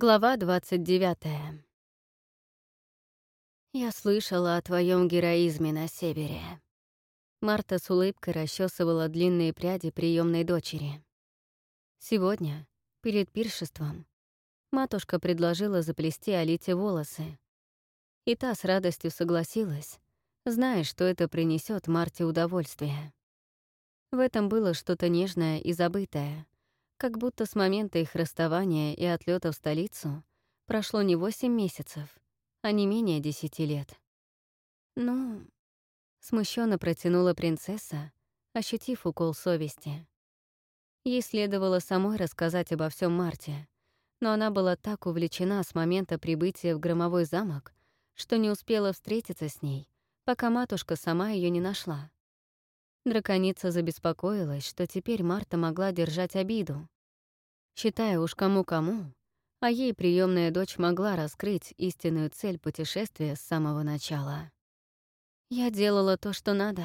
Глава 29. Я слышала о твоем героизме на севере. Марта с улыбкой расчесывала длинные пряди приемной дочери. Сегодня, перед пиршеством, матушка предложила заплести Алите волосы. И та с радостью согласилась, зная, что это принесет Марте удовольствие. В этом было что-то нежное и забытое — как будто с момента их расставания и отлета в столицу прошло не восемь месяцев, а не менее десяти лет. «Ну...» — смущенно протянула принцесса, ощутив укол совести. Ей следовало самой рассказать обо всем Марте, но она была так увлечена с момента прибытия в громовой замок, что не успела встретиться с ней, пока матушка сама ее не нашла. Драконица забеспокоилась, что теперь Марта могла держать обиду. Считая уж кому-кому, а ей приемная дочь могла раскрыть истинную цель путешествия с самого начала. Я делала то, что надо.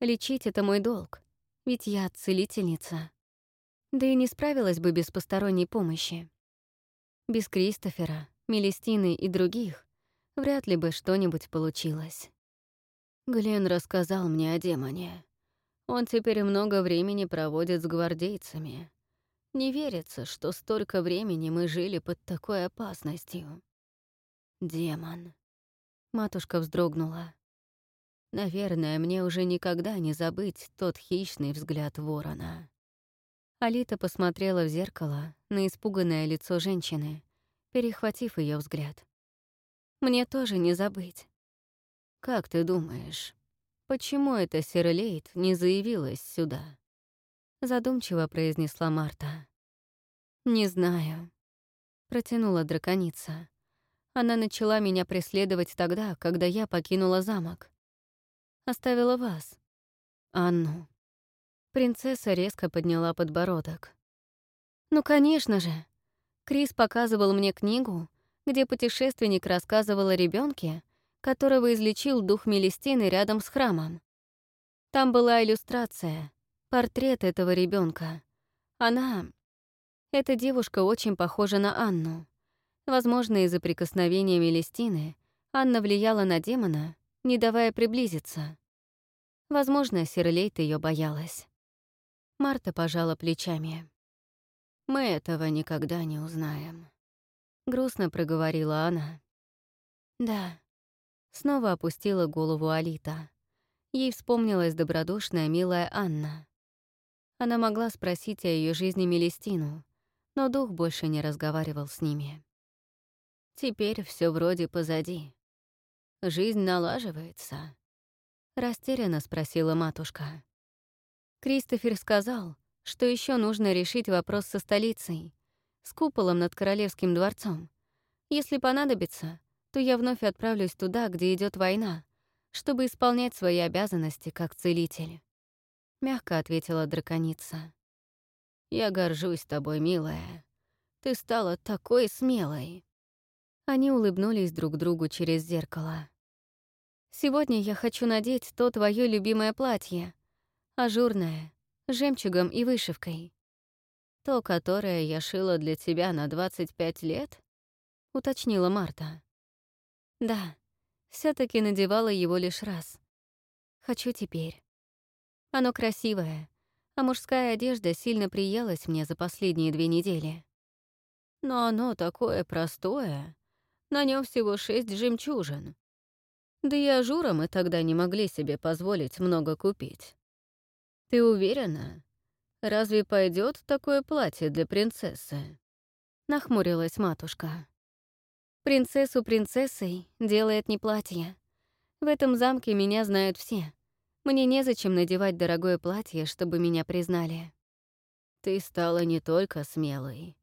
Лечить — это мой долг, ведь я целительница. Да и не справилась бы без посторонней помощи. Без Кристофера, Мелестины и других вряд ли бы что-нибудь получилось. Глен рассказал мне о демоне. Он теперь много времени проводит с гвардейцами. Не верится, что столько времени мы жили под такой опасностью. Демон. Матушка вздрогнула. Наверное, мне уже никогда не забыть тот хищный взгляд ворона. Алита посмотрела в зеркало на испуганное лицо женщины, перехватив ее взгляд. «Мне тоже не забыть. Как ты думаешь, почему эта Серлейт не заявилась сюда?» Задумчиво произнесла Марта. «Не знаю», — протянула драконица. Она начала меня преследовать тогда, когда я покинула замок. Оставила вас. Анну. Принцесса резко подняла подбородок. «Ну, конечно же. Крис показывал мне книгу, где путешественник рассказывал о ребенке, которого излечил дух Мелестины рядом с храмом. Там была иллюстрация, портрет этого ребенка. Она... Эта девушка очень похожа на Анну. Возможно, из-за прикосновения Мелестины Анна влияла на демона, не давая приблизиться. Возможно, Серлейт ее боялась. Марта пожала плечами. «Мы этого никогда не узнаем», — грустно проговорила она. «Да, Снова опустила голову Алита. Ей вспомнилась добродушная, милая Анна. Она могла спросить о ее жизни Мелестину, но дух больше не разговаривал с ними. Теперь все вроде позади. Жизнь налаживается. Растерянно спросила матушка. Кристофер сказал, что еще нужно решить вопрос со столицей, с куполом над королевским дворцом. Если понадобится, то я вновь отправлюсь туда, где идет война, чтобы исполнять свои обязанности как целитель. Мягко ответила драконица. «Я горжусь тобой, милая. Ты стала такой смелой». Они улыбнулись друг другу через зеркало. «Сегодня я хочу надеть то твое любимое платье, ажурное, жемчугом и вышивкой. То, которое я шила для тебя на 25 лет?» — уточнила Марта. Да, все таки надевала его лишь раз. Хочу теперь. Оно красивое, а мужская одежда сильно приелась мне за последние две недели. Но оно такое простое. На нем всего шесть жемчужин. Да и ажура мы тогда не могли себе позволить много купить. Ты уверена? Разве пойдет такое платье для принцессы? Нахмурилась матушка. Принцессу принцессой делает не платье. В этом замке меня знают все. Мне незачем надевать дорогое платье, чтобы меня признали. Ты стала не только смелой,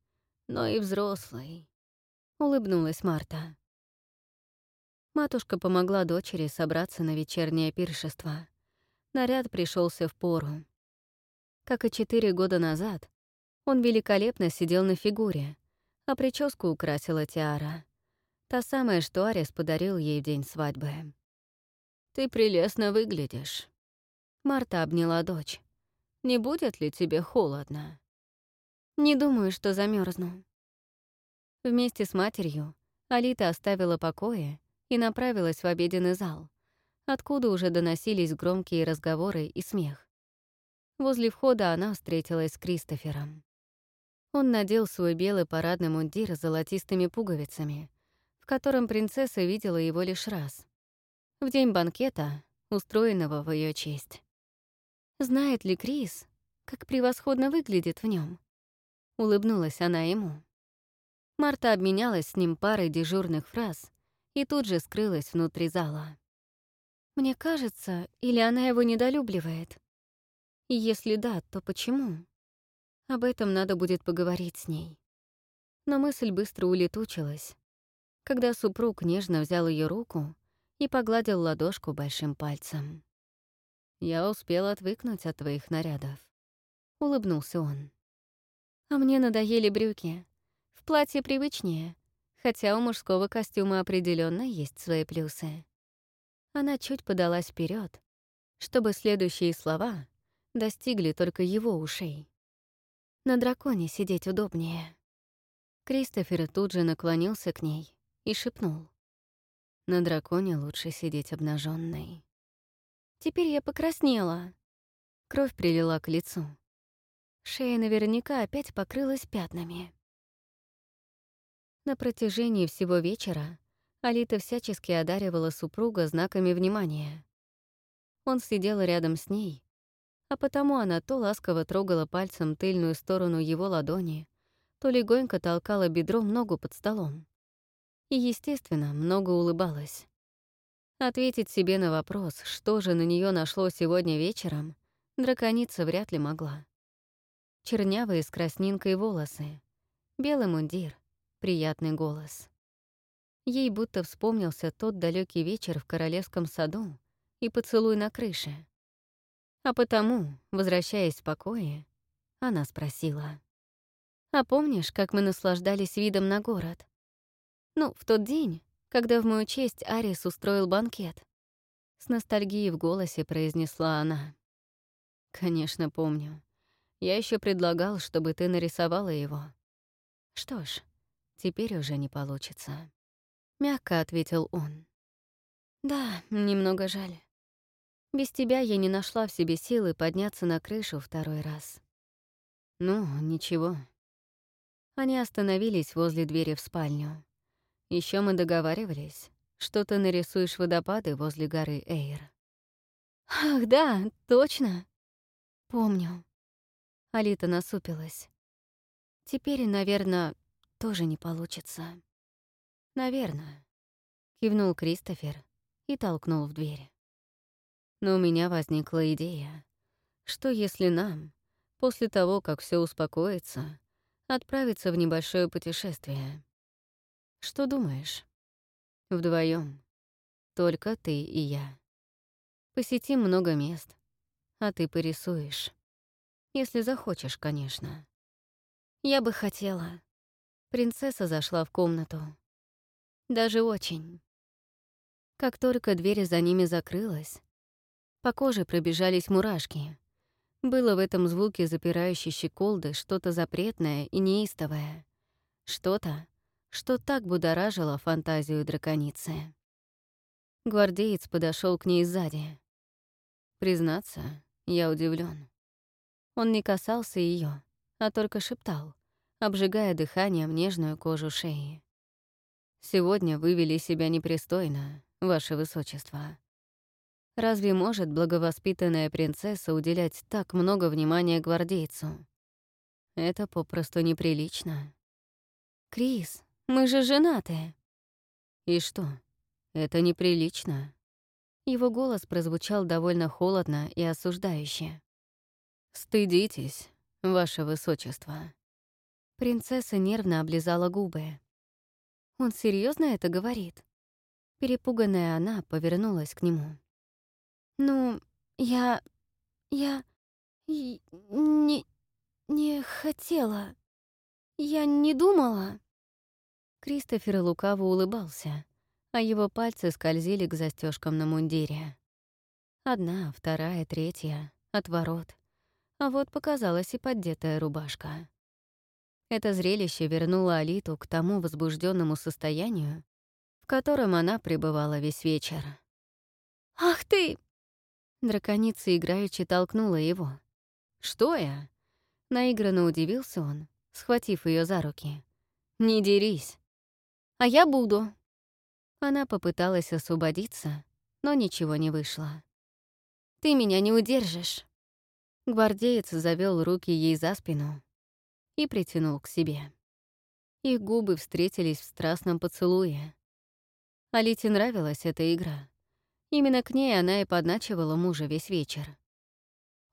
но и взрослой. Улыбнулась Марта. Матушка помогла дочери собраться на вечернее пиршество. Наряд пришелся в пору. Как и четыре года назад, он великолепно сидел на фигуре, а прическу украсила тиара. Та самая, что Арис подарил ей в день свадьбы. «Ты прелестно выглядишь». Марта обняла дочь. «Не будет ли тебе холодно?» «Не думаю, что замерзну. Вместе с матерью Алита оставила покои и направилась в обеденный зал, откуда уже доносились громкие разговоры и смех. Возле входа она встретилась с Кристофером. Он надел свой белый парадный мундир с золотистыми пуговицами, котором принцесса видела его лишь раз. В день банкета, устроенного в ее честь. Знает ли Крис, как превосходно выглядит в нем? Улыбнулась она ему. Марта обменялась с ним парой дежурных фраз и тут же скрылась внутри зала. Мне кажется, или она его недолюбливает. И если да, то почему? Об этом надо будет поговорить с ней. Но мысль быстро улетучилась, когда супруг нежно взял ее руку и погладил ладошку большим пальцем. «Я успел отвыкнуть от твоих нарядов», — улыбнулся он. «А мне надоели брюки. В платье привычнее, хотя у мужского костюма определенно есть свои плюсы». Она чуть подалась вперед, чтобы следующие слова достигли только его ушей. На драконе сидеть удобнее. Кристофер тут же наклонился к ней и шепнул. На драконе лучше сидеть обнаженной. Теперь я покраснела. Кровь прилила к лицу. Шея наверняка опять покрылась пятнами. На протяжении всего вечера Алита всячески одаривала супруга знаками внимания. Он сидел рядом с ней, а потому она то ласково трогала пальцем тыльную сторону его ладони, то легонько толкала бедром ногу под столом. И, естественно, много улыбалась. Ответить себе на вопрос, что же на нее нашло сегодня вечером, драконица вряд ли могла. Чернявые с краснинкой волосы, белый мундир, приятный голос. Ей будто вспомнился тот далекий вечер в королевском саду и поцелуй на крыше. А потому, возвращаясь в покое, она спросила. «А помнишь, как мы наслаждались видом на город? Ну, в тот день, когда в мою честь Арис устроил банкет?» С ностальгией в голосе произнесла она. «Конечно, помню. Я еще предлагал, чтобы ты нарисовала его. Что ж, теперь уже не получится». Мягко ответил он. «Да, немного жаль. Без тебя я не нашла в себе силы подняться на крышу второй раз. Ну, ничего. Они остановились возле двери в спальню. Еще мы договаривались, что ты нарисуешь водопады возле горы Эйр. Ах, да, точно. Помню. Алита насупилась. Теперь, наверное, тоже не получится. Наверное. Кивнул Кристофер и толкнул в дверь. Но у меня возникла идея, что если нам, после того, как все успокоится, отправиться в небольшое путешествие? Что думаешь? Вдвоем, Только ты и я. Посетим много мест, а ты порисуешь. Если захочешь, конечно. Я бы хотела. Принцесса зашла в комнату. Даже очень. Как только дверь за ними закрылась, по коже пробежались мурашки. Было в этом звуке запирающей щеколды что-то запретное и неистовое. Что-то, что так будоражило фантазию драконицы. Гвардеец подошел к ней сзади. Признаться, я удивлен. Он не касался ее, а только шептал, обжигая дыханием нежную кожу шеи. «Сегодня вы вели себя непристойно, ваше высочество. Разве может благовоспитанная принцесса уделять так много внимания гвардейцу? Это попросту неприлично. «Крис, мы же женаты!» «И что? Это неприлично?» Его голос прозвучал довольно холодно и осуждающе. «Стыдитесь, ваше высочество». Принцесса нервно облизала губы. «Он серьезно это говорит?» Перепуганная она повернулась к нему. «Ну, я... я... не... не хотела. Я не думала». Кристофер лукаво улыбался, а его пальцы скользили к застежкам на мундире. Одна, вторая, третья, отворот. А вот показалась и поддетая рубашка. Это зрелище вернуло Алиту к тому возбужденному состоянию, в котором она пребывала весь вечер. «Ах ты!» Драконица играючи толкнула его. «Что я?» Наигранно удивился он, схватив ее за руки. «Не дерись!» «А я буду!» Она попыталась освободиться, но ничего не вышло. «Ты меня не удержишь!» Гвардеец завел руки ей за спину и притянул к себе. Их губы встретились в страстном поцелуе. Алите нравилась эта игра. Именно к ней она и подначивала мужа весь вечер.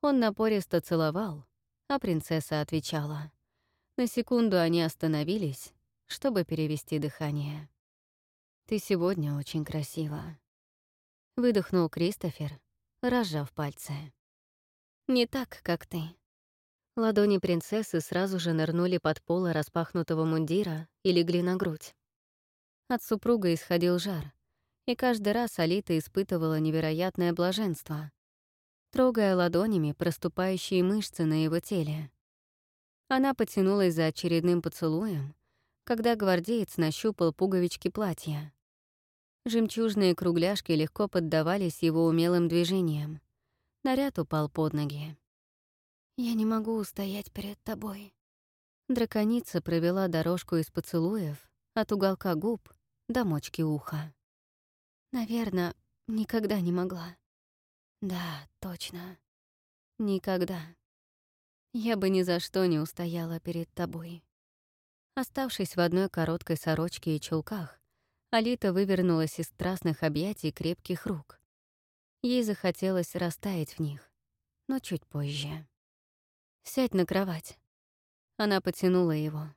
Он напористо целовал, а принцесса отвечала. На секунду они остановились, чтобы перевести дыхание. «Ты сегодня очень красива», — выдохнул Кристофер, разжав пальцы. «Не так, как ты». Ладони принцессы сразу же нырнули под поло распахнутого мундира и легли на грудь. От супруга исходил жар, и каждый раз Алита испытывала невероятное блаженство, трогая ладонями проступающие мышцы на его теле. Она потянулась за очередным поцелуем, когда гвардеец нащупал пуговички платья. Жемчужные кругляшки легко поддавались его умелым движениям. Наряд упал под ноги. «Я не могу устоять перед тобой». Драконица провела дорожку из поцелуев от уголка губ до мочки уха. Наверное, никогда не могла. Да, точно. Никогда. Я бы ни за что не устояла перед тобой. Оставшись в одной короткой сорочке и чулках, Алита вывернулась из страстных объятий крепких рук. Ей захотелось растаять в них, но чуть позже. «Сядь на кровать». Она потянула его.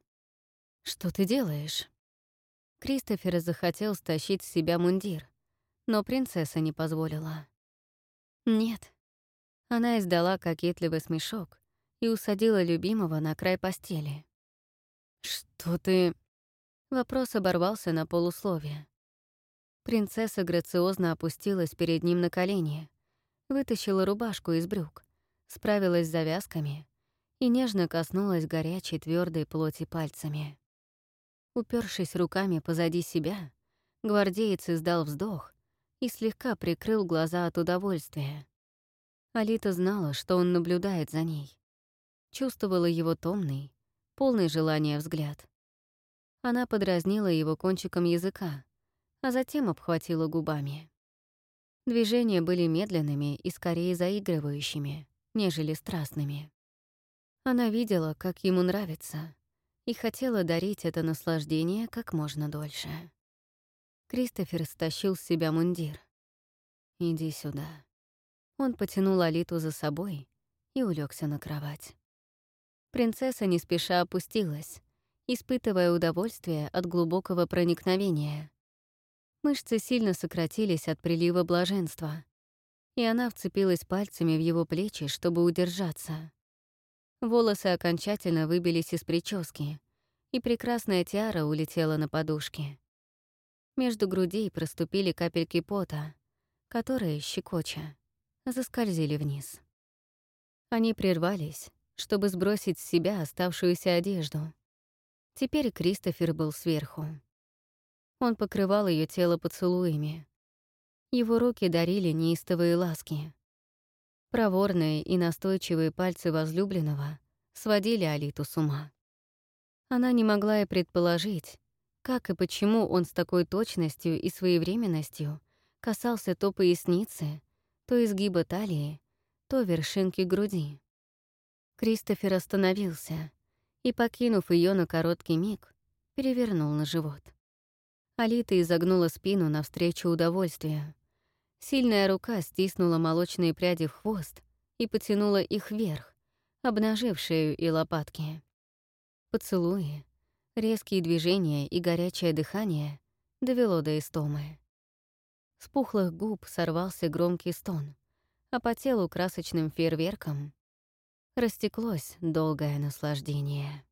«Что ты делаешь?» Кристофер захотел стащить с себя мундир, но принцесса не позволила. «Нет». Она издала кокетливый смешок и усадила любимого на край постели. «Что ты...» Вопрос оборвался на полусловие. Принцесса грациозно опустилась перед ним на колени, вытащила рубашку из брюк, справилась с завязками и нежно коснулась горячей твердой плоти пальцами. Упершись руками позади себя, гвардеец издал вздох и слегка прикрыл глаза от удовольствия. Алита знала, что он наблюдает за ней. Чувствовала его томный, полный желания взгляд. Она подразнила его кончиком языка, а затем обхватила губами. Движения были медленными и скорее заигрывающими, нежели страстными. Она видела, как ему нравится, и хотела дарить это наслаждение как можно дольше. Кристофер стащил с себя мундир. «Иди сюда». Он потянул Алиту за собой и улегся на кровать. Принцесса не спеша опустилась, испытывая удовольствие от глубокого проникновения. Мышцы сильно сократились от прилива блаженства, и она вцепилась пальцами в его плечи, чтобы удержаться. Волосы окончательно выбились из прически, и прекрасная тиара улетела на подушке. Между грудей проступили капельки пота, которые, щекоча, заскользили вниз. Они прервались, чтобы сбросить с себя оставшуюся одежду, Теперь Кристофер был сверху. Он покрывал ее тело поцелуями. Его руки дарили неистовые ласки. Проворные и настойчивые пальцы возлюбленного сводили Алиту с ума. Она не могла и предположить, как и почему он с такой точностью и своевременностью касался то поясницы, то изгиба талии, то вершинки груди. Кристофер остановился, и, покинув ее на короткий миг, перевернул на живот. Алита изогнула спину навстречу удовольствию. Сильная рука стиснула молочные пряди в хвост и потянула их вверх, обнажив шею и лопатки. Поцелуи, резкие движения и горячее дыхание довело до истомы. С пухлых губ сорвался громкий стон, а по телу красочным фейерверком растеклось долгое наслаждение.